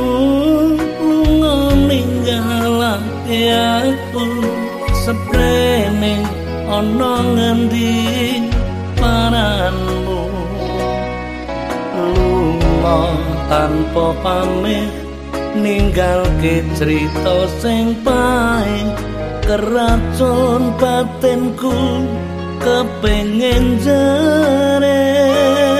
lunga ninggal ati aku sebrene ana ngendi paranmu? Lunga tanpa pamit ninggalke cerita sing pahit keracun batinku kepengen jaring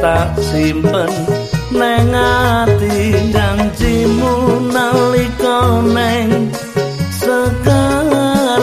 tak simpen. Neng ati janjimu nalika neng sekar